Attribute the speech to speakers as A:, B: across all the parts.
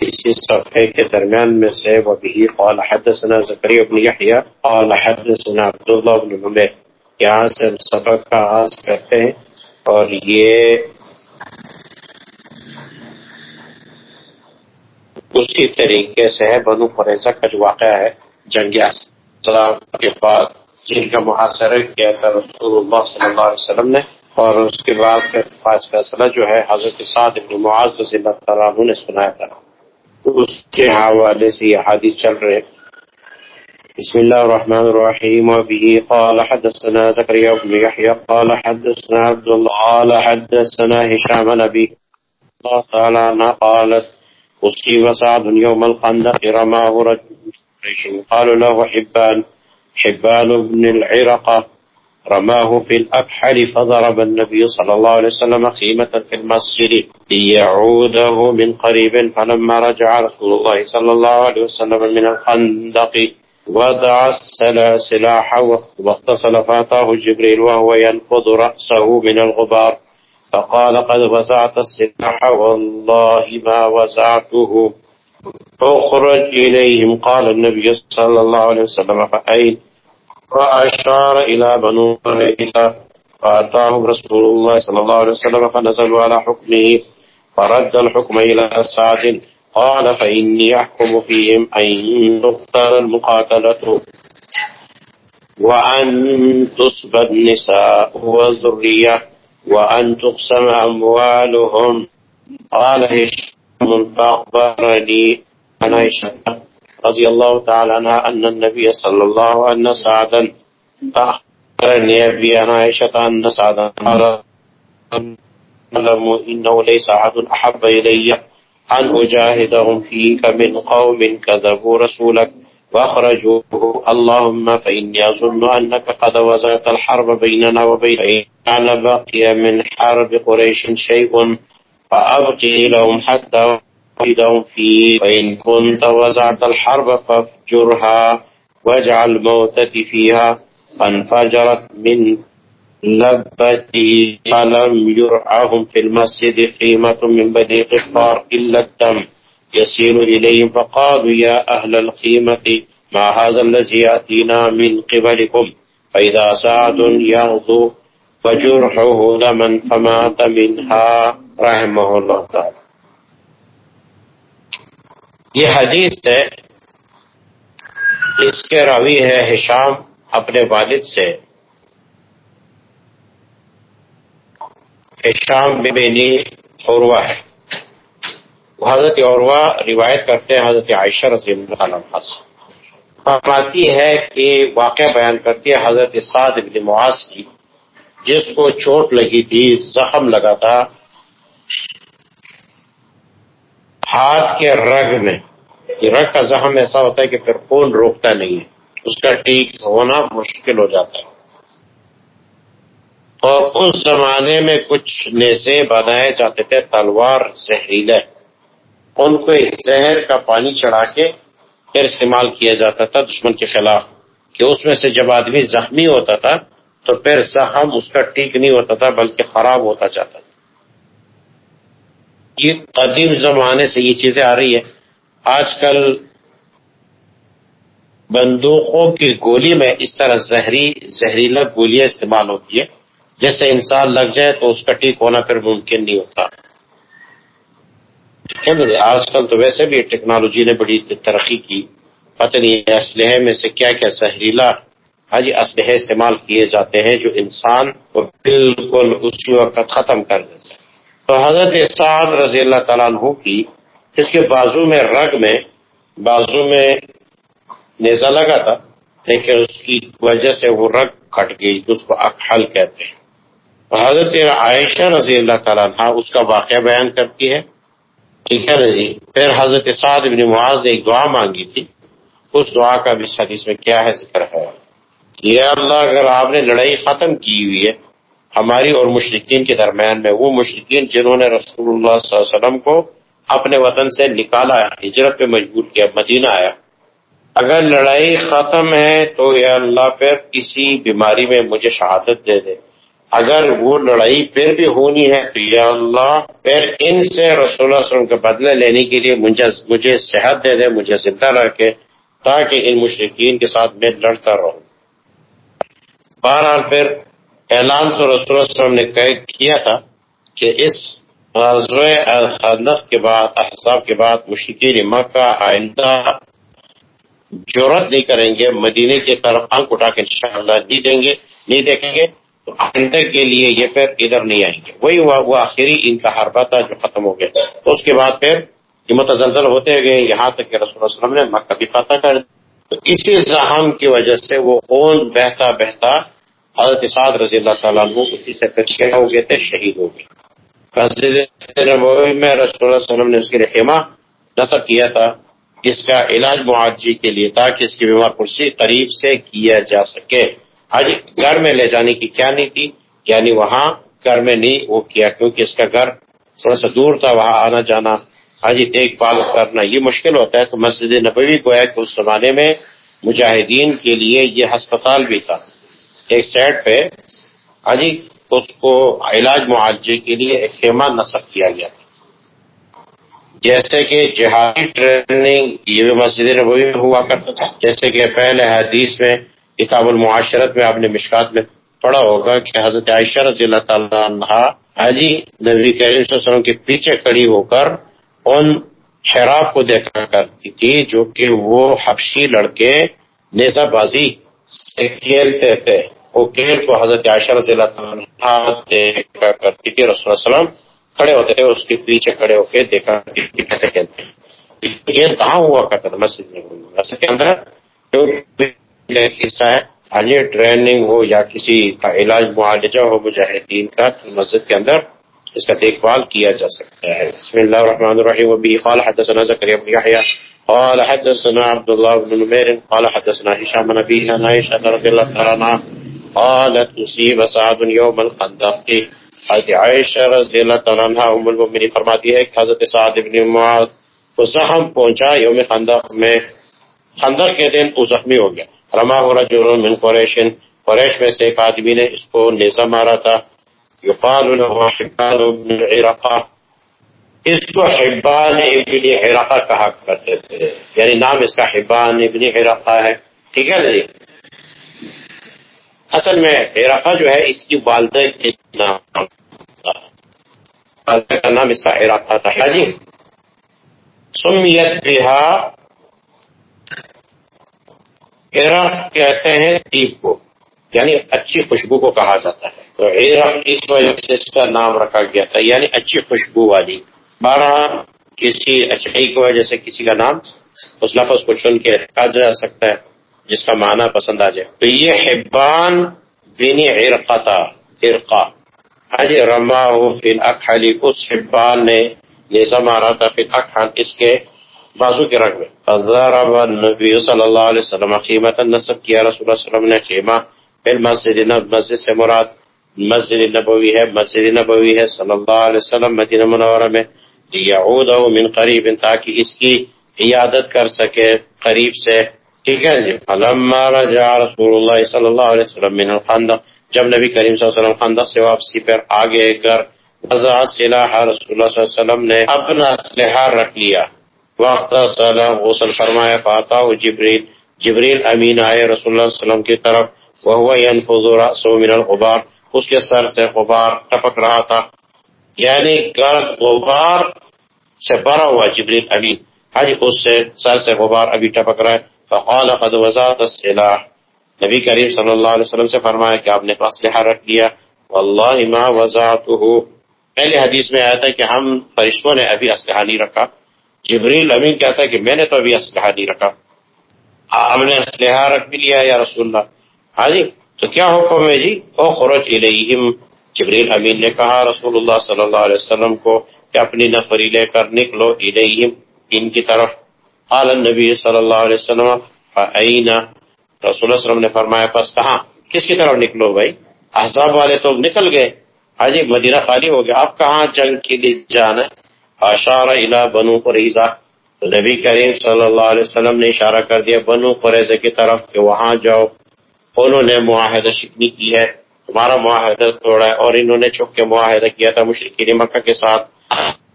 A: اسی صفحے کے درمیان میں سے وہ بھی قال حدثنا زکری بن یحییٰ قال حدثنا عبداللہ بن عمر۔ یہاں سے سبق کا آغاز کرتے ہیں اور یہ اسی طریقے سے ہے، بنو قریضہ کا جو واقعہ ہے، جنگ کے بعد، جن کا محاصرہ کیا تھا رسول اللہ صلی اللہ علیہ وسلم نے، اور اس کے بعد پاس فیصلہ جو ہے، حضرت سعد ابن معاذ رضی اللہ تعالیٰ نے سنایا تھا۔ اس کے حوالے سے یہ حادث چل رہے بسم الله الرحمن الرحيم وبه قال حدثنا زكريا بن يحيى قال حدثنا عبد الله قال حدثنا هشام نبي الله تعالى عنها قالت أصيب سعد يوم الخندق رماه رجل قالوا له حبان حبان بن العرقة رماه في الأكحل فضرب النبي صلى الله عليه وسلم خيمة في المسجد ليعوده من قريب فلما رجع رسول الله صلى الله عليه وسلم من الخندق ودع السلاح واغتصل فأتاه جبريل وهو ينقض رأسه من الغبار فقال قد وزعت السلاح والله ما وزعته فاخرج إليهم. قال النبي صلى الله عليه وسلم فأين؟ وأشار إلى بنو قريظة فأتاهم رسول الله صلى الله عليه وسلم فنزلوا على حكمه فرد الحكم إلى سعد. قال فإني أحكم فيهم أن تختار المقاتلة وأن تصب النساء والذرية وأن تقسم أموالهم. قال هشام فأخبرني عن عائشة رضي الله تعالى عنها أن النبي صلى الله عليه وسلم فأخبرني أبي عن عائشة أن سعدا قال إنه ليس أحد أحب إلي أن أجاهدهم فيك من قوم كذبوا رسولك واخرجوه اللهم فإني أظن أنك قد وزعت الحرب بيننا وبين كان بقي من حرب قريش شيء فأبقي لهم حتى وحدهم فيه فإن كنت وزعت الحرب فافجرها واجعل موتتي فيها. فانفجرت من لبتي فلم يرعهم في المسجد. قيمة من بني قفار إلا الدم. يسير إليهم فقالوا يا أهل القيمة ما هذا الذي يأتينا من قبلكم؟ فإذا سعد يغضو فجرحه لمن فمات منها رحمه الله تعالى. یہ حدیث ہے، اس کے راوی ہے ہشام اپنے والد سے۔ ہشام بینی عروا ہے۔ حضرت عروا روایت کرتے ہیں حضرت عائشہ رضی اللہ عنہ سے۔ فرماتی ہے کہ واقعہ بیان کرتی ہے حضرت سعد ابن معاذ کی، جس کو چوٹ لگی تھی، زخم لگا تھا۔ ہاتھ کے رگ میں رگ کا زخم ایسا ہوتا ہے کہ پھر خون روکتا نہیں ہے، اس کا ٹھیک ہونا مشکل ہو جاتا ہے۔ اور اس زمانے میں کچھ نیزے بنائے جاتے تھے، تلوار زہریلے۔ ان کو زہر کا پانی چڑھا کے پھر استعمال کیا جاتا تھا دشمن کے خلاف۔ کہ اس میں سے جب آدمی زخمی ہوتا تھا، تو پھر زخم اس کا ٹھیک نہیں ہوتا تھا، بلکہ خراب ہوتا جاتا تھا۔ یہ قدیم زمانے سے یہ چیزیں آ رہی ہے آج کل بندوقوں کی گولی میں اس طرح زہری، زہریلا گولیاں استعمال ہوتی ہے جیسے انسان لگ جائے تو اس کا ٹھیک ہونا پھر ممکن نہیں ہوتا۔ آج کل تو ویسے بھی ٹیکنالوجی نے بڑی ترقی کی۔ پتہ نہیں اسلحے میں سے کیا کیا زہریلا حج اسلحے استعمال کیے جاتے ہیں جو انسان کو بالکل اسی وقت ختم کر دیتے تو حضرت احسان رضی اللہ تعالیٰ عنہ کی اس کے بازو میں رگ میں، بازو میں نیزا لگا تھا، لیکن اس کی وجہ سے وہ رگ کٹ گئی تو اس کو اکحل کہتے ہیں۔ حضرت عائشہ رضی اللہ تعالیٰ عنہ اس کا واقعہ بیان کرتی ہے۔ ٹھیک ہے جی پھر حضرت سعد بن معاذ نے ایک دعا مانگی تھی۔ اس دعا کا بھی حدیث میں کیا ہے ذکر ہے۔ یہ اللہ، اگر آپ نے لڑائی ختم کی ہوئی ہے ہماری اور مشرقین کے درمیان میں وہ مشرقین جنہوں نے رسول اللہ صلی اللہ علیہ وسلم کو اپنے وطن سے نکالا، ہجرت پہ مجبور کیا، مدینہ آیا۔ اگر لڑائی ختم ہے تو یا اللہ پھر کسی بیماری میں مجھے شہادت دے دے۔ اگر وہ لڑائی پھر بھی ہونی ہے تو یا اللہ پھر ان سے رسول اللہ علیہ وسلم کا بدلہ لینے کے لیے مجھے صحت دے دے، مجھے زندہ رکھے تاکہ ان مشرقین کے ساتھ میں لڑتا رہوں۔ بہرحال پھر اعلان تو رسول اللہ علیہ وسلم نے کیا تھا کہ اس کے بعد احساب کے بعد مشکل مکہ آئندہ جورت نہیں کریں گے، مدینے کی طرف آنکھ اٹھا کے انشاءاللہ نہیں دیں گے، نہیں دیکھیں گے، تو آئندہ کے لیے یہ پھر ادھر نہیں آئیں گے۔ وہی ہوا وہ آخری ان کا حربہ تھا جو ختم ہو گیا۔ اس کے بعد پھر یہ متزلزل ہوتے گئے، یہاں تک کہ رسول اللہ علیہ وسلم نے مکہ بھی فتح کر تو اسی زہام کی وجہ سے وہ خون بہتا بہتا حضرت سعد رضی اللہ تعالیٰ عنہ اسی سے پھر کیا ہو گئے تھے، شہید ہو گئے۔ مسجد میں رسول اللہ علیہ وسلم نے اس کے لیے نصب کیا تھا اس کا علاج معاجی کے لیے تاکہ اس کی بیمار کرسی قریب سے کیا جا سکے۔ آج گھر میں لے جانے کی کیا نہیں تھی یعنی وہاں گھر میں نہیں، وہ کیا، کیونکہ اس کا گھر تھوڑا سا دور تھا، وہاں آنا جانا، حاجی دیکھ بھال کرنا، یہ مشکل ہوتا ہے۔ تو مسجد نبوی کو ہے کہ اس زمانے میں مجاہدین کے لیے یہ ہسپتال بھی تھا۔ ایک سائڈ پہ ہاں حاجی اس کو علاج معالجے کے لیے ایک خیمہ نصب کیا گیا تھا۔ جیسے کہ جہادی ٹریننگ یہ بھی مسجد نبوی میں ہوا کرتا تھا۔ جیسے کہ پہلے حدیث میں، کتاب المعاشرت میں آپ نے مشکات میں پڑھا ہوگا کہ حضرت عائشہ رضی اللہ تعالیٰ عنہ حاجی ہاں نبی کریم صلی اللہ علیہ وسلم کے پیچھے کڑی ہو کر ان حیراب کو دیکھا کرتی تھی، جو کہ وہ حبشی لڑکے نیزہ بازی سے کھیلتے تھے۔ وہ کھیل کو حضرت عائشہ رضی اللہ تعالیٰ دیکھا کرتی تھی رسول اللہ علیہ وسلم کھڑے ہوتے تھے اس کے پیچھے کھڑے ہو کے دیکھا کرتی کیسے کھیلتے ہیں۔ کھیل کہاں ہوا کرتا تھا مسجد میں۔ مسجد کے اندر جو حصہ ہے علی ٹریننگ ہو یا کسی کا علاج معالجہ ہو، مجاہدین کا مسجد کے اندر اس کا دیکھ بھال کیا جا سکتا ہے۔ بسم اللہ الرحمن الرحیم۔ وبی قال حدثنا زكريا بن يحيى قال حدثنا عبد الله بن نمير، قال حدثنا هشام بن ابي عائشة رضي الله تعالى عنها، قالت اصيب سعد يوم الخندق حضرت عائشہ رضی اللہ تعالیٰ عنہ ام المؤمنین فرماتی ہے کہ حضرت سعد بن معاذ کو زخم پہنچا یوم خندق میں۔ خندق کے دن وہ زخمی ہو گیا۔ رما رجل من قریشن قریش میں سے ایک آدمی نے اس کو نیزہ مارا تھا۔ یقال له حبان بن عرقہ اس کو حبان ابن عرقہ کہا کرتے تھے۔ یعنی نام اس کا حبان ابن عرقہ ہے۔ ٹھیک ہے جی؟ اصل میں عرقہ جو ہے، اس کی والدہ کے نام والدہ کا نام اس کا عرقہ تھا۔ جی؟ سمیت بہا عراق کہتے ہیں ٹیپ کو۔ یعنی اچھی خوشبو کو کہا جاتا ہے۔ تو عراق اس وجہ سے اس کا نام رکھا گیا تھا۔ یعنی اچھی خوشبو والی۔ بارہ کسی اچھائی کی وجہ سے کسی کا نام اس لفظ کو چن کے رکھا جا سکتا ہے، جس کا معنی پسند آ جائے۔ تو یہ حبان بینی عرقہ تھا عرقہ۔ حج رما فی الاکحلی اس حبان نے نیزہ مارا تھا فی الاکحل، اس کے بازو کے رنگ میں۔ فضرب النبی صلی اللہ علیہ وسلم قیمت نصب کیا۔ رسول اللہ علیہ وسلم نے قیمہ پھر مسجد مسجد سے مراد مسجد نبوی ہے، مسجد نبوی ہے، صلی اللہ علیہ وسلم مدینہ منورہ میں۔ یعود من قریب تاکہ اس کی عیادت کر سکے قریب سے۔ ٹھیک ہے جی؟ فلما رجع رسول اللہ صلی اللہ علیہ وسلم من الخندق۔ جب نبی کریم صلی اللہ علیہ وسلم خندق سے واپسی پر آگے کر وضع سلاح رسول اللہ صلی اللہ علیہ وسلم نے اپنا اسلحہ رکھ لیا۔ وقت سلام، غسل فرمایا فاتا جبریل جبریل امین آئے رسول اللہ علیہ وسلم کی طرف۔ وہ ينفض رأسه من الغبار۔ اس کے سر سے غبار ٹپک رہا تھا۔ یعنی گرد غبار سے بھرا ہوا جبریل امین حج اس سے سر سے غبار ابھی ٹپک رہا ہے۔ فقال قد وزاد السلاح۔ نبی کریم صلی اللہ علیہ وسلم سے فرمایا کہ آپ نے اسلحہ رکھ لیا۔ واللہ ما وزعته پہلے حدیث میں آیا تھا کہ ہم فرشتوں نے ابھی اسلحہ نہیں رکھا۔ جبریل امین کہتا ہے کہ میں نے تو ابھی اسلحہ نہیں رکھا۔ ہم نے اسلحہ رکھ بھی لیا یا رسول اللہ۔ ہاں جی تو کیا حکم ہے جی؟ او خرج الیہم۔ جبریل امین نے کہا، رسول اللہ صلی اللہ علیہ وسلم کو کہ اپنی نفری لے کر نکلو الیہم، ان کی طرف۔ قال النبی صلی اللہ علیہ وسلم فعینا رسول اللہ وسلم نے فرمایا، پس کہاں؟ کس کی طرف نکلو بھائی؟ احزاب والے تو نکل گئے۔ ہاں جی مدینہ خالی ہو گیا۔ اب کہاں جنگ کے لیے جانا اشارہ الا بنو قریضہ تو نبی کریم صلی اللہ علیہ وسلم نے اشارہ کر دیا، بنو قریضہ کی طرف کہ وہاں جاؤ۔ انہوں نے معاہدہ شکنی کی ہے۔ تمہارا معاہدہ توڑا ہے اور انہوں نے چھپ کے معاہدہ کیا تھا مشرقین مکہ کے ساتھ۔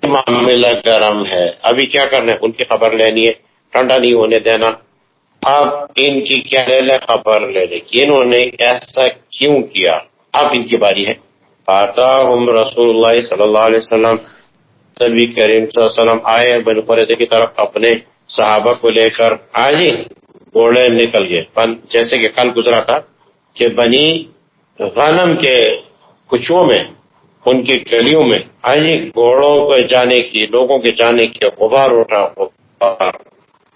A: معاملہ گرم ہے۔ ابھی کیا کرنا ہے؟ ان کی خبر لینی ہے۔ ٹھنڈا نہیں ہونے دینا۔ اب ان کی کیا لے لے؟ خبر لے لے۔ کہ انہوں نے ایسا کیوں کیا؟ اب ان کی باری ہے۔ آتا ہم رسول اللہ صلی اللہ علیہ وسلم۔ نبی کریم صلی اللہ علیہ وسلم آئے بن قریضے کی طرف اپنے صحابہ کو لے کر آج گھوڑے نکل گئے۔ جیسے کہ کل گزرا تھا کہ بنی غنم کے کچھوں میں، ان کی گلیوں میں آج گھوڑوں کو جانے کی، لوگوں کے جانے کی غبار اٹھا، غبار۔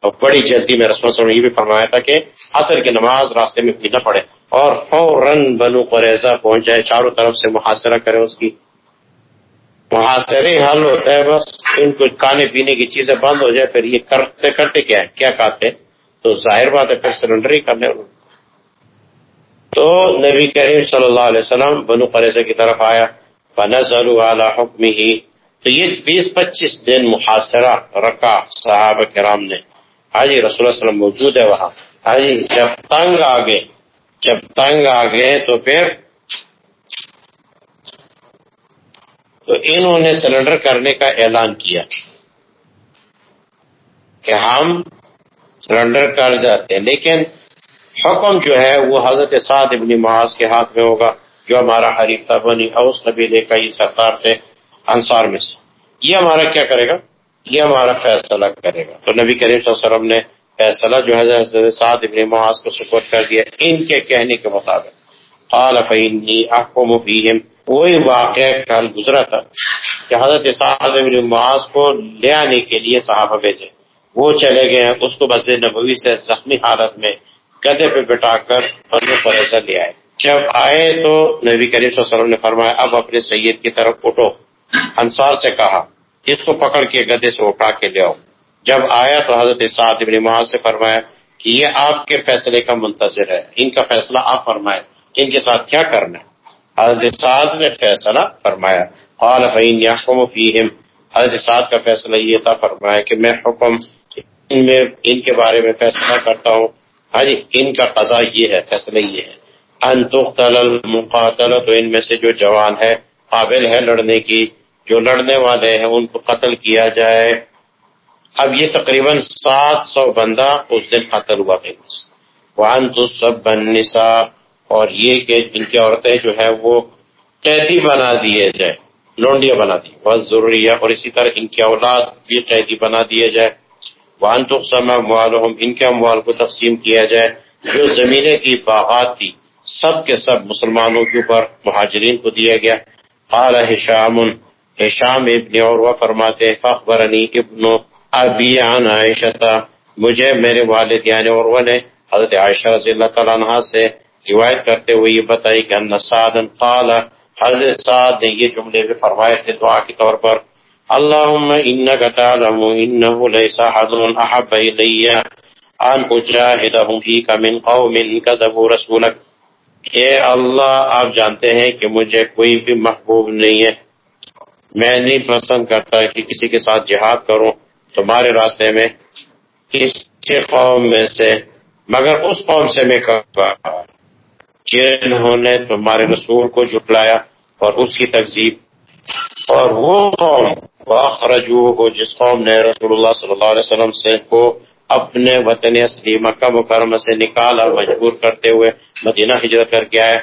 A: اور بڑی جلدی میں رسول صلی یہ بھی فرمایا تھا کہ عصر کی نماز راستے میں نہ پڑے اور فوراً بنو قریضہ پہنچ جائے چاروں طرف سے محاصرہ کرے اس کی۔ محاصرے حل ہوتا ہے بس ان کو کھانے پینے کی چیزیں بند ہو جائے، پھر یہ کرتے کرتے کیا کیا کہتے تو ظاہر بات ہے، پھر سرنڈر ہی کرنے تو نبی کریم صلی اللہ علیہ وسلم بنو قریضہ کی طرف آیا بنظر حکم ہی تو یہ بیس پچیس دن محاصرہ رکھا صحابہ کرام نے۔ حاجی رسول اللہ وسلم موجود ہے وہاں۔ حاجی جب تنگ آگے جب تنگ آ گئے تو پھر تو انہوں نے سرنڈر کرنے کا اعلان کیا کہ ہم سرنڈر کر جاتے ہیں۔ لیکن حکم جو ہے وہ حضرت سعد ابن معاذ کے ہاتھ میں ہوگا، جو ہمارا حریف تھا بنی اوس نبی لے کا یہ سردار تھے انصار میں سے۔ یہ ہمارا کیا کرے گا؟ یہ ہمارا فیصلہ کرے گا۔ تو نبی کریم صلی اللہ علیہ وسلم نے فیصلہ جو ہے سعد ابن معاذ کو سپورٹ کر دیا ان کے کہنے کے مطابق۔ قال فإني احكم فيهم۔ وہی واقعہ کل گزرا تھا کہ حضرت سعد ابن معاذ کو لے آنے کے لیے صحابہ بھیجے۔ وہ چلے گئے ہیں اس کو مسجد نبوی سے زخمی حالت میں گدے پہ بٹا کر بنو قریظہ لے آئے۔ جب آئے تو نبی کریم صلی اللہ علیہ وسلم نے فرمایا، اب اپنے سید کی طرف اٹھو۔ انصار سے کہا، اس کو پکڑ کے گدے سے اٹھا کے لے آؤ۔ جب آیا تو حضرت سعد ابن معاذ سے فرمایا کہ یہ آپ کے فیصلے کا منتظر ہے۔ ان کا فیصلہ آپ فرمائے ان کے ساتھ کیا کرنا ہے؟ حضرت سعد نے فیصلہ فرمایا۔ قال فین یحکم فیہم حضرت سعد کا فیصلہ یہ تھا فرمایا کہ میں حکم ان میں، ان کے بارے میں فیصلہ کرتا ہوں۔ ہاں جی ان کا قضا یہ ہے، فیصلہ یہ ہے۔ ان تقتل المقاتل، تو ان میں سے جو جوان ہے، قابل ہے لڑنے کی، جو لڑنے والے ہیں، ان کو قتل کیا جائے۔ اب یہ تقریباً سات سو بندہ اس دن قتل ہوا فیمس وان تو سب بنسا اور یہ کہ ان کی عورتیں جو ہے وہ قیدی بنا دیے جائے، لونڈیاں بنا دی بہت ضروری ہے اور اسی طرح ان کی اولاد بھی قیدی بنا دیے جائے۔ وان تو سب ان کے اموال کو تقسیم کیا جائے، جو زمینیں کی باغات تھی، سب کے سب مسلمانوں کے اوپر مہاجرین کو دیا گیا۔ قال حشام حشام ابن اور فرماتے فخبرنی ابن ابی عن عائشہ مجھے میرے والد یعنی اور وہ نے حضرت عائشہ رضی اللہ تعالیٰ عنہ سے روایت کرتے ہوئے یہ بتائی کہ ان سعد قال، حضرت سعد نے یہ جملے بھی فرمائے تھے دعا کے طور پر اللهم انك تعلم انه ليس احد احب الي ان اجاهدهم فيك من قوم كذبوا رسولك۔ اے اللہ، آپ جانتے ہیں کہ مجھے کوئی بھی محبوب نہیں ہے۔ میں نہیں پسند کرتا کہ کسی کے ساتھ جہاد کروں تمہارے راستے میں، کسی قوم میں سے، مگر اس قوم سے میں کروں جنہوں نے تمہارے رسول کو جٹلایا اور اس کی تقزیب اور وہ قوم واخرجو ہو جس قوم نے رسول اللہ صلی اللہ علیہ وسلم سے کو اپنے وطن اصلی مکہ مکرمہ سے نکال اور مجبور کرتے ہوئے مدینہ ہجرت کر کے آئے۔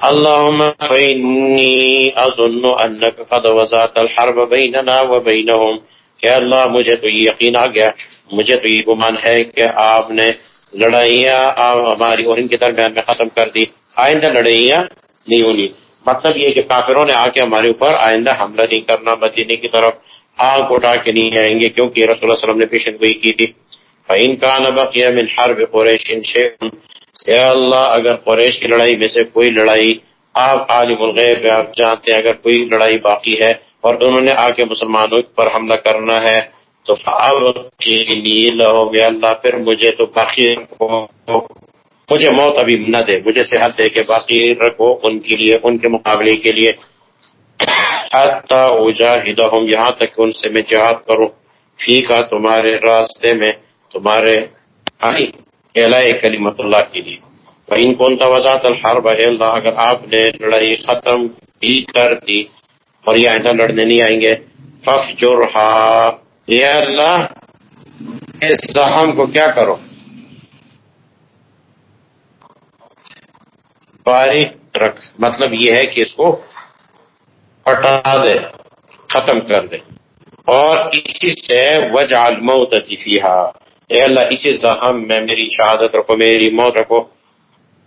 A: اللهم فإني أظن أنك قد وزعت الحرب بيننا وبينهم کہ اللہ مجھے تو یہ یقین آ گیا، مجھے تو یہ گمان ہے کہ آپ نے لڑائیاں ہماری اور ان کے درمیان میں ختم کر دی۔ آئندہ لڑائیاں نہیں ہونی۔ مطلب یہ کہ کافروں نے آ کے ہمارے اوپر آئندہ حملہ نہیں کرنا، مدینے کی طرف آگ اٹھا کے نہیں آئیں گے، کیونکہ رسول اللہ علیہ وسلم نے پیشن گوئی کی تھی۔ فَإِن كَانَ بَقِيَ مِنْ حَرْبِ قُرَيْشٍ اے اللہ، اگر قریش کی لڑائی میں سے کوئی لڑائی، آپ عالم الغیب آپ جانتے ہیں، اگر کوئی لڑائی باقی ہے اور انہوں نے آ کے مسلمانوں پر حملہ کرنا ہے، تو ہو گیا اللہ، پھر مجھے تو باقی مجھے موت ابھی نہ دے، مجھے صحت دے کے باقی رکھو ان کے لیے، ان کے مقابلے کے لیے۔ ہوں یہاں تک کہ ان سے میں جہاد کروں۔ کا تمہارے راستے میں تمہارے کلیمت اللہ کے لیے۔ ان کون توازات الحرب اللہ اگر آپ نے لڑائی ختم بھی کر دی اور یہ آئندہ لڑنے نہیں آئیں گے فخ اللہ، اس زخم کو کیا کرو؟ باریک رکھ۔ مطلب یہ ہے کہ اس کو ہٹا دے، ختم کر دے۔ اور اسی سے وجہ الموت اے اللہ، اسی زخم میں، میری شہادت رکھو، میری موت رکھو۔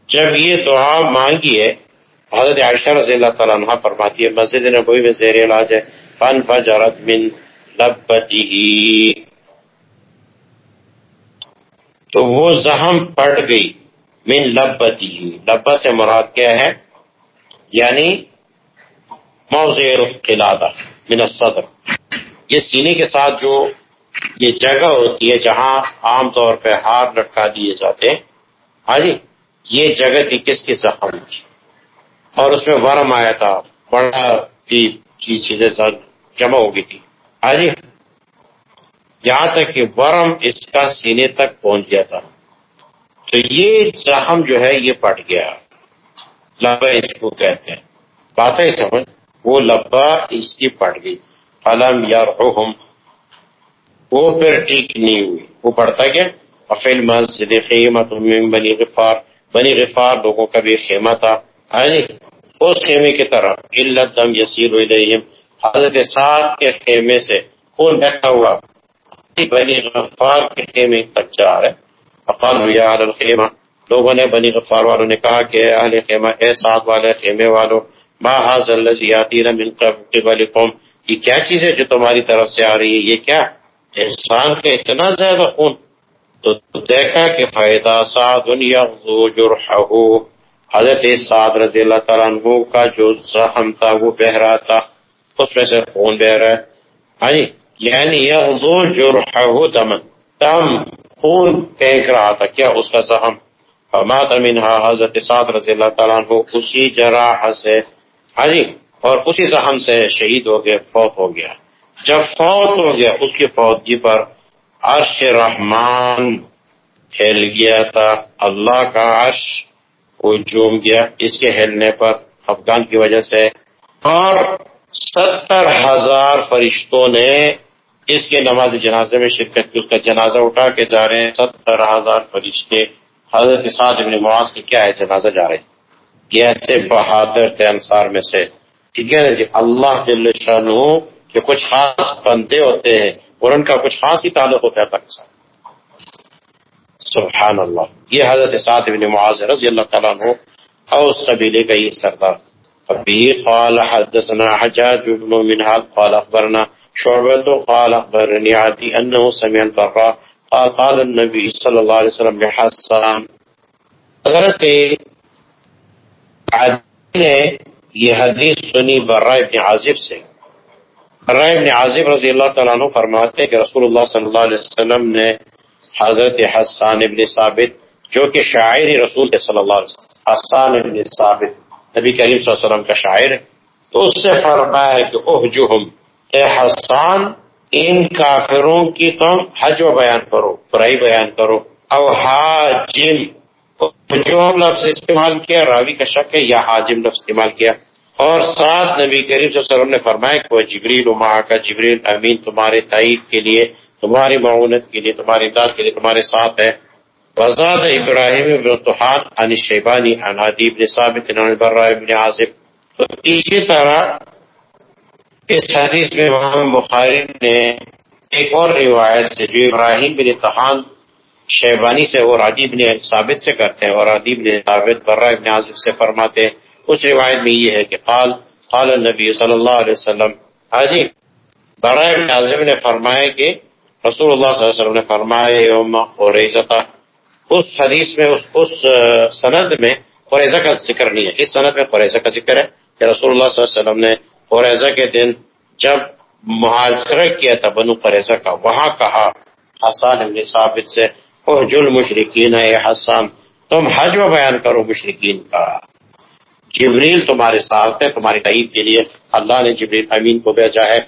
A: جب یہ دعا مانگی ہے، حضرت عائشہ رضی اللہ تعالیٰ عنہ فرماتی ہے، مسجد نبوی میں زیر علاج ہے۔ فن فجرت من لبتی تو وہ زہم پڑ گئی۔ من لبتی لبا سے مراد کیا ہے؟ یعنی موزیر قلادہ من الصدر۔ یہ سینے کے ساتھ جو یہ جگہ ہوتی ہے جہاں عام طور پہ ہار لٹکا دیے جاتے ہیں ہاں جی یہ جگہ تھی کس کی زخم کی؟ اور اس میں ورم آیا تھا، بڑا جی چیزیں جمع ہو گئی تھی۔ ہاں جی یہاں تک کہ ورم اس کا سینے تک پہنچ گیا تھا۔ تو یہ زخم جو ہے یہ پٹ گیا۔ لبا اس کو کہتے ہیں۔ بات سمجھ، وہ لبا اس کی پٹ گئی۔ فلم یا وہ پھر ٹھیک نہیں ہوئی۔ وہ پڑتا گیا۔ افیل مسجد قیمت بنی غفار۔ بنی غفار لوگوں کا بھی خیمہ تھا۔ یعنی اس خیمے کی طرح۔ علت دم یسیر حضرت سات کے خیمے سے خون بیٹھا ہوا۔ بنی غفار کے خیمے تک جا رہے۔ فقال یا الخیمہ لوگوں نے بنی غفار والوں نے کہا کہ اہل خیمہ، اے سات والے خیمے والوں ما حاضر الذي من قبلكم؟ یہ کیا چیز ہے جو تمہاری طرف سے آ رہی ہے؟ یہ کیا؟ انسان کا اتنا زیادہ خون۔ تو دیکھا کہ فائدہ سعد جرحہو حضرت سعد رضی اللہ تعالیٰ عنہ کا جو زخم تھا، وہ بہ رہا تھا۔ اس میں سے خون بہ رہا ہے۔ ہاں یعنی, یعنی یغضو جرحہو دمن۔ دم۔ خون پھینک رہا تھا، کیا اس کا زخم؟ فمات منہا، حضرت سعد رضی اللہ تعالیٰ عنہ اسی جراح سے ہاں جی اور اسی زخم سے شہید ہو گیا فوت ہو گیا۔ جب فوت ہو گیا، اس کی فوتگی پر عرش رحمان ہل گیا تھا۔ اللہ کا عرش وہ جوم گیا۔ اس کے ہلنے پر افغان کی وجہ سے اور ستر ہزار فرشتوں نے اس کے نماز جنازے میں شرکت کی، اس کا جنازہ اٹھا کے جا رہے ہیں۔ ستر ہزار فرشتے۔ حضرت سعد ابن معاذ کے کیا ہے؟ جنازہ جا رہے ہیں۔ یہ ایسے بہادر تھے انصار میں سے۔ ٹھیک ہے نا جی؟ اللہ جل شاہ کہ کچھ خاص بندے ہوتے ہیں اور ان کا کچھ خاص ہی تعلق ہوتا ہے ساتھ۔ سبحان اللہ۔ یہ حضرت سعد بن معاذ رضی اللہ تعالیٰ عنہ او اس کا یہ سردار۔ ابھی قال حدثنا حجاج بن منحال قال اخبرنا شعبت قال اخبرني عادي انه سمع البراء قال قال النبي صلی اللہ علیہ وسلم بحسان حضرت عادی نے یہ حدیث سنی برا ابن عازب سے۔ برا ابن عازب رضی اللہ تعالیٰ عنہ فرماتے کہ رسول اللہ صلی اللہ علیہ وسلم نے حضرت حسان ابن ثابت، جو کہ شاعر رسول صلی اللہ علیہ وسلم، حسان ابن ثابت، نبی کریم صلی اللہ علیہ وسلم کا شاعر ہے تو اس سے فرمایا کہ اوہ جو اے حسان، ان کافروں کی تم حج و بیان کرو، برائی بیان کرو۔ او حاجم جو لفظ استعمال کیا، راوی کا شک ہے، یا حاجم لفظ استعمال کیا۔ اور ساتھ نبی کریم صلی اللہ علیہ وسلم نے فرمایا کہ وہ جبریل عما کا جبریل، امین تمہارے تائید کے لیے، تمہاری معاونت کے لیے، تمہاری امداد کے لیے تمہارے ساتھ ہے۔ وزاد ابراہیم ابن توحان شیبانی، عن ابن ثابت، عن ابن عاصف تو اسی طرح اس حدیث میں محمد بخاری نے ایک اور روایت سے جو ابراہیم بن تحان شیبانی سے اور عدیب نے ثابت سے کرتے ہیں اور عدیب نے ثابت برا ابن عاصف سے فرماتے ہیں اس روایت میں یہ ہے کہ قال قال النبی صلی اللہ علیہ وسلم حاجی برائے ناظم نے فرمایا کہ رسول اللہ صلی اللہ علیہ وسلم نے فرمایا یوم قریزہ اس حدیث میں اس, اس سند میں قریضہ کا ذکر نہیں ہے۔ اس سند میں قریضہ کا ذکر ہے کہ رسول اللہ صلی اللہ علیہ وسلم نے قریضہ کے دن جب محاصرہ کیا تھا بنو قریضہ کا، وہاں کہا، حسان ابن ثابت سے جل مشرقین ہے حسان، تم حج و بیان کرو مشرقین کا۔ جبریل تمہارے ساتھ ہے تمہاری تعید کے لیے اللہ نے جبریل امین کو بھیجا ہے۔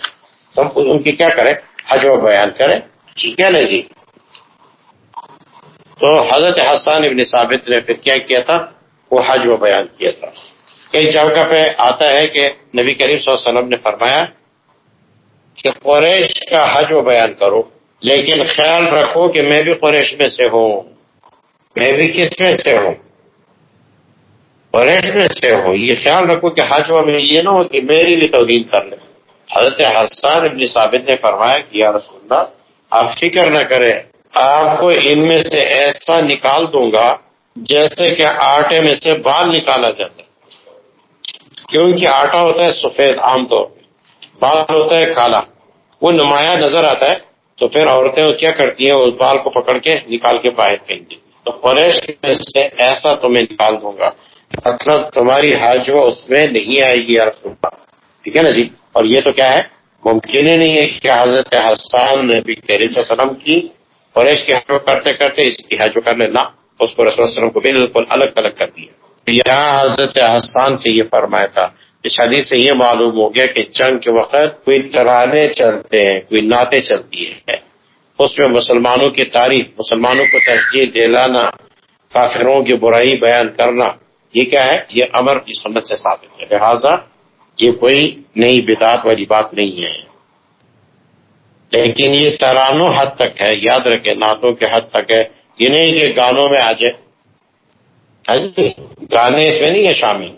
A: تم ان کی کیا کریں؟ حج و بیان کریں؟ ٹھیک ہے نا جی۔ تو حضرت حسان ابن ثابت نے پھر کیا کیا تھا؟ وہ حج و بیان کیا تھا۔ ایک جگہ پہ آتا ہے کہ نبی کریم صلی اللہ علیہ وسلم نے فرمایا کہ قریش کا حج و بیان کرو، لیکن خیال رکھو کہ میں بھی قریش میں سے ہوں۔ میں بھی کس میں سے ہوں؟ قریش میں سے ہوں۔ یہ خیال رکھو کہ حج و میں یہ نہ ہو کہ میری بھی توہین کر لیں حضرت حسان ابن ثابت نے فرمایا کہ یا رسول اللہ، آپ فکر نہ کریں، آپ کو ان میں سے ایسا نکال دوں گا جیسے کہ آٹے میں سے بال نکالا جاتا ہے۔ کیونکہ آٹا ہوتا ہے سفید عام طور پہ، بال ہوتا ہے کالا۔ وہ نمایاں نظر آتا ہے تو پھر عورتیں کیا کرتی ہیں؟ اس بال کو پکڑ کے نکال کے باہر پھینک تو قریش میں سے ایسا تمہیں نکال دوں گا۔ مطلب تمہاری حاج اس میں نہیں آئے گی ٹھیک ہے نا جی؟ اور یہ تو کیا ہے؟ ممکن ہی نہیں ہے کہ حضرت حسان نے بھی وسلم کی، قریش کی حج کرتے کرتے اس کی حج کر لینا اس کو رسول وسلم کو بالکل الگ الگ کر دیا۔ یہاں حضرت حسان سے یہ فرمایا تھا، اس حدیث سے یہ معلوم ہو گیا کہ جنگ کے وقت کوئی ترانے چلتے ہیں، کوئی نعتیں چلتی ہیں۔ اس میں مسلمانوں کی تعریف، مسلمانوں کو تشکیل دلانا، کافروں کی برائی بیان کرنا، یہ کیا ہے؟ یہ امر کی سمجھ سے ثابت ہے۔ لہذا یہ کوئی نئی بدعت والی بات نہیں ہے۔ لیکن یہ ترانوں حد تک ہے، یاد رکھے نعتوں کے حد تک ہے۔ یہ نہیں کہ گانوں میں آ جائے ہاں جی، گانے اس میں نہیں ہے شامل۔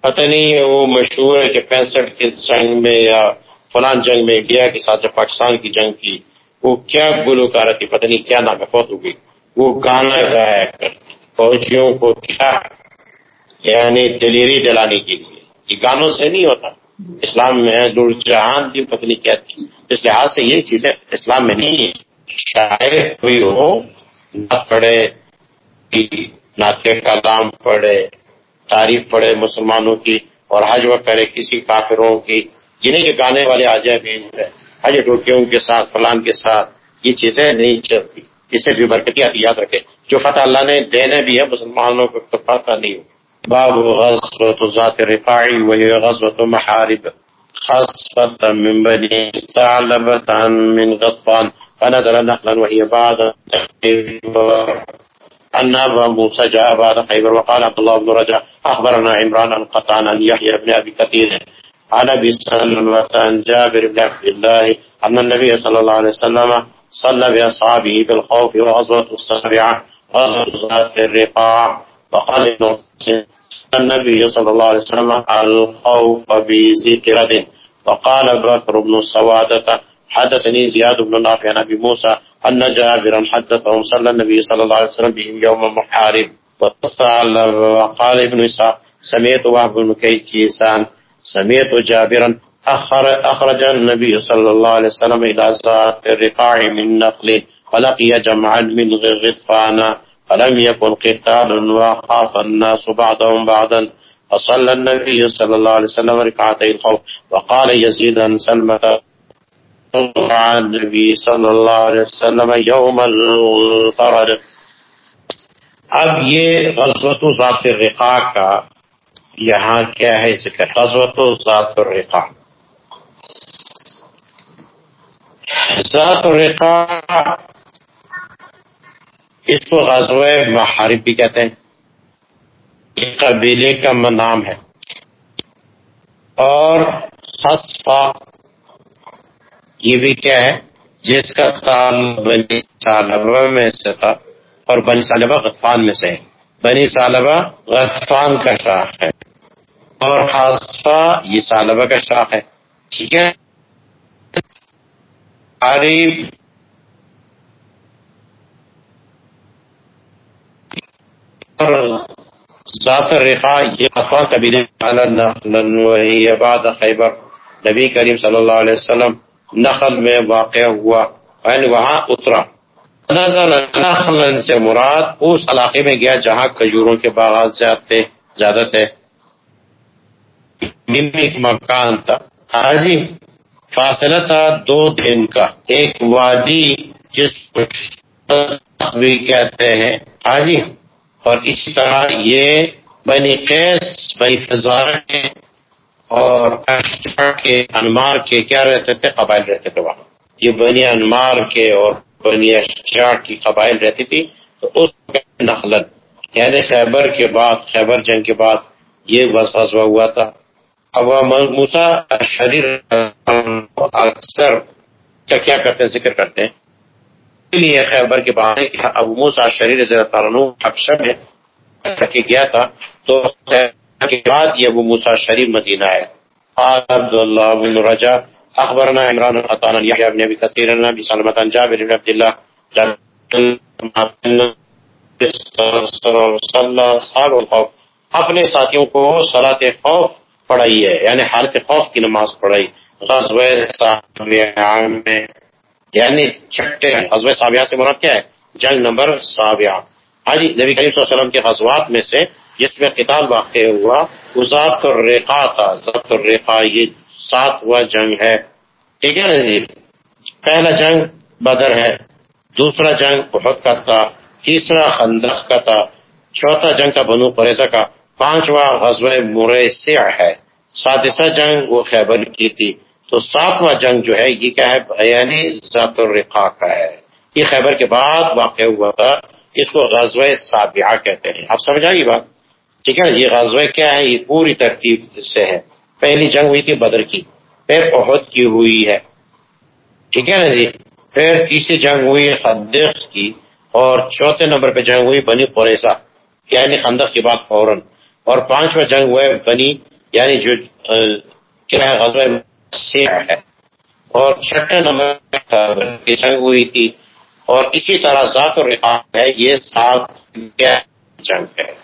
A: پتہ نہیں وہ مشہور ہے کہ پینسٹھ کے جنگ میں یا فلان جنگ میں انڈیا کے ساتھ جب پاکستان کی جنگ کی، وہ کیا گلوکار تھی، پتہ نہیں کیا نام ہے ہو گئی۔ وہ گانا گایا کرتی فوجیوں کو کیا یعنی دلیری دلانے کے لیے۔ یہ گانوں سے نہیں ہوتا۔ اسلام میں دور جہان کی پتنی کیا تھی۔ اس لحاظ سے یہ چیزیں اسلام میں نہیں ہے شاید کوئی ہو، نہ پڑھے کی نعت کلام پڑھے، تعریف پڑھے مسلمانوں کی اور حج و کرے کسی کافروں کی، جنہیں کے گانے والے آ جائے حج ٹوکیوں کے ساتھ، فلان کے ساتھ، یہ چیزیں نہیں چلتی۔ اس سے بھی برکتی آتی یاد رکھے جو فتح اللہ نے دینے بھی ہے مسلمانوں کو تو فتح نہیں باب غزوة ذات رفاعي وهي غزوة محارب۔ خاصة من بني ثعلبة من غطفان۔ فنزل نقلا وهي بعد أن أبا موسى جاء بعد خيبر وقال عبد الله بن رجع أخبرنا عمران عن قطعنا عن يحيى بن أبي كثير. عن أبي سلمة عن جابر بن عبد الله أن النبي صلى الله عليه وسلم صلى بأصحابه بالخوف وغزوة السابعة غزوة ذات الرقاع. وقال ابن النبي صلى الله عليه وسلم الخوف بذكر وقال بكر بن سوادة حدثني زياد بن نافع عن أبي موسى أن جابرا حدثهم صلى النبي صلى الله عليه وسلم بهم يوم محارب. وقال ابن إسحاق سمعت وهب بن كيسان سمعت جابرا أخر أخرج النبي صلى الله عليه وسلم إلى ذات الرقاع من نقل ولقي جمعا من غطفان فلم يكن قتال وخاف الناس بعضهم بعضا. فصلى النبي صلى الله عليه وسلم ركعتي الخوف وقال يزيد سلمة عن النبي صلى الله عليه وسلم يوم القرر اب یہ غزوت ذات الرقاع کا یہاں کیا ہے؟ ذکر غزوت ذات الرقاع. ذات الرقاع اس کو غزوہ محارب بھی کہتے ہیں. ایک قبیلے کا نام ہے. اور حسفا یہ بھی کیا ہے، جس کا تعلق بنی سالبہ میں سے تھا اور بنی سالبہ غطفان میں سے ہے۔ بنی سالبہ غطفان کا شاخ ہے اور حسفا یہ سالبہ کا شاخ ہے۔ ٹھیک ہے؟ ذات رقا یہ قبیلے بعد خیبر، نبی کریم صلی اللہ علیہ وسلم نخل میں واقع ہوا یعنی وہاں اترا۔ نخل سے مراد اس علاقے میں گیا جہاں کجوروں کے باغات زیادہ زیادہ تھے۔ مکان تھا۔ حاجی فاصلہ تھا دو دن کا۔ ایک وادی جس بھی کہتے ہیں۔ حاجی اور اسی طرح یہ بنی قیس، بنی فضار اور کے انمار کے کیا رہتے تھے؟ قبائل رہتے تھے وہاں۔ یہ بنی انمار کے اور بنی اشیاء کی قبائل رہتی تھی، تو اس نخلن یعنی خیبر کے بعد، خیبر جنگ کے بعد یہ غزوہ ہوا تھا۔ اب موسا شریر اکثر اچھا کیا کرتے ہیں؟ ذکر کرتے ہیں۔ اس لیے خیبر کے بعد ابو موسا شریر تعالیٰ اکثر میں اچھا گیا تھا۔ تو کے بعد یہ ابو موسا شریف مدینہ ہے۔ عبد اللہ بن رجا، اخبرنا عمران القطان يحيى بن ابي كثير عن ابي سلمة عن جابر بن عبد الله صلى الخوف، اپنے ساتھیوں کو صلاۃ خوف پڑھائی ہے یعنی حالت خوف کی نماز پڑھائی۔ غزوہ سابعہ میں یعنی چھٹے غزوہ سابعہ سے مراد کیا ہے؟ جنگ نمبر سابعہ ہاں نبی کریم صلی اللہ علیہ وسلم کے غزوات میں سے جس میں قتال واقع ہوا، وہ ذات الرقا تھا۔ ذات الرقا یہ ساتواں جنگ ہے۔ ٹھیک ہے نا جی؟ پہلا جنگ بدر ہے، دوسرا جنگ بہت کا تھا، تیسرا خندق کا تھا، چوتھا جنگ کا بنو پریزا کا، پانچواں غزوہ مرے ہے۔ سادسہ جنگ وہ خیبر کی تھی۔ تو ساتواں جنگ جو ہے، یہ کیا ہے؟ یعنی ذات الرقا کا ہے۔ یہ خیبر کے بعد واقع ہوا تھا، اس کو غزوہ سابعہ کہتے ہیں۔ آپ سمجھ آئیے بات؟ ٹھیک ہے یہ غزوہ کیا ہے؟ یہ پوری ترتیب سے ہے۔ پہلی جنگ ہوئی تھی بدر کی، پھر عہد کی ہوئی ہے۔ ٹھیک ہے نا جی؟ پھر تیسری جنگ ہوئی خندق کی اور چوتھے نمبر پہ جنگ ہوئی بنی قریسا یعنی خندق کے بعد فوراً۔ اور پانچواں جنگ ہوئے بنی یعنی جو کیا ہے اور چھٹے نمبر کی جنگ ہوئی تھی۔ اور اسی طرح ذات اور ہے، یہ سات جنگ ہے۔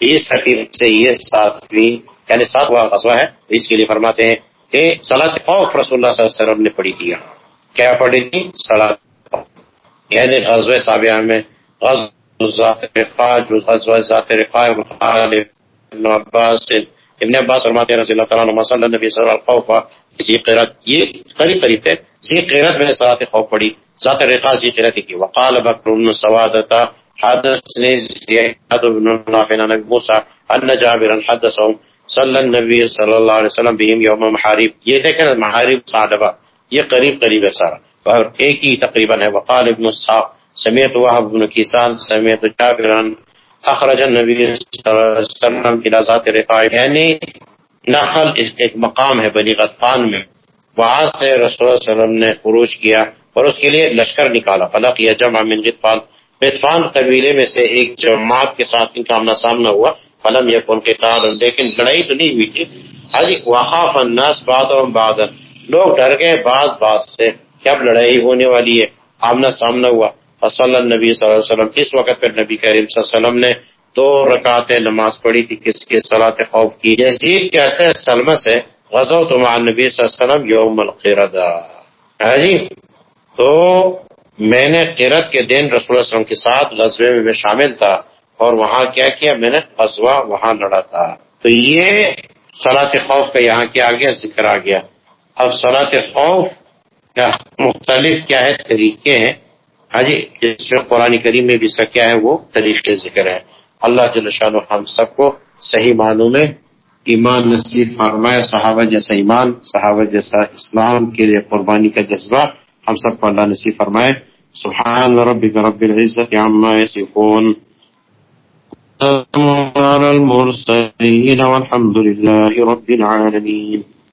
A: اس ترتیب سے یہ ساتویں یعنی ساتواں غزوہ ہے اس کے لیے فرماتے ہیں کہ سلاد خوف رسول اللہ صلی اللہ علیہ وسلم نے پڑھی تھی۔ کیا پڑھی تھی؟ سلاد یعنی غزوہ سابعہ میں ابن عباس فرماتے ہیں رضی اللہ تعالیٰ عنہ صلی نبی صلی اللہ خوف ذی قرت یہ قریب قریب تھے۔ ذی قرت میں سلاد خوف پڑھی۔ ذات رقا ذی قرت کی۔ وقال بکر سوادتا حدثني زياد بن نافع عن موسى ان جابر حدثهم صلی النبی صلی اللہ علیہ وسلم بہم یوم محارب یہ دیکھیں محارب صادبہ یہ قریب قریب ہے سارا۔ اور ایک ہی تقریباً ہے۔ وقال ابن الصاق سمیت وحب بن کیسان سمیت جابران اخرج النبی صلی اللہ علیہ وسلم الى ذات رقائی یعنی نخل ایک مقام ہے بنی غطفان میں۔ وہاں سے رسول صلی اللہ علیہ وسلم نے خروج کیا اور اس کے لیے لشکر نکالا۔ فلق یا جمع من غطفان۔ غطفان قبیلے میں سے ایک جماعت کے ساتھ ان کا آمنا سامنا ہوا، فلم یہ ان کے لیکن لڑائی تو نہیں ہوئی تھی۔ حجی وقاف الناس بعد بعد لوگ ڈر گئے بعض بعض سے کب لڑائی ہونے والی ہے۔ آمنا سامنا ہوا۔ صلی النبی صلی اللہ علیہ وسلم۔ اس وقت پھر نبی کریم صلی اللہ علیہ وسلم نے دو رکعتیں نماز پڑھی تھی۔ کس کے صلاح خوف کی؟ یزید کہتے ہیں سلمہ سے غزو تو نبی صلی اللہ علیہ وسلم یوم القردہ۔ جی تو میں نے قرت کے دن رسول اللہ علیہ وسلم کے ساتھ غزبے میں شامل تھا اور وہاں کیا کیا؟ میں نے قصبہ وہاں لڑا تھا۔ تو یہ سلاط خوف کا یہاں کیا آ گیا ذکر آ گیا۔ اب سلاط خوف کا مختلف کیا ہے؟ طریقے ہیں۔ ہاں جی جس میں قرآن کریم میں بھی اس کا کیا ہے؟ وہ طریقے ذکر ہے۔ اللہ جل شاہ ہم سب کو صحیح معنوں میں ایمان نصیر فرمائے، صحابہ جیسا ایمان، صحابہ جیسا اسلام کے لیے قربانی کا جذبہ ہم سب کو اللہ نصیب فرمائے۔ سبحان ربک رب العزت عما یصفون على المرسلين والحمد لله رب العالمين.